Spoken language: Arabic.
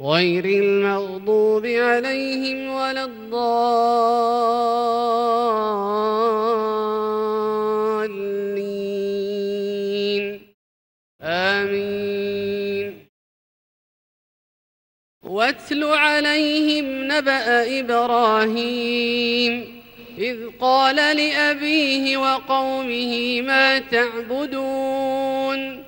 غير المغضوب عليهم ولا الضالين. آمين. واتل عليهم نبأ إبراهيم إذ قال لأبيه وقومه ما تعبدون.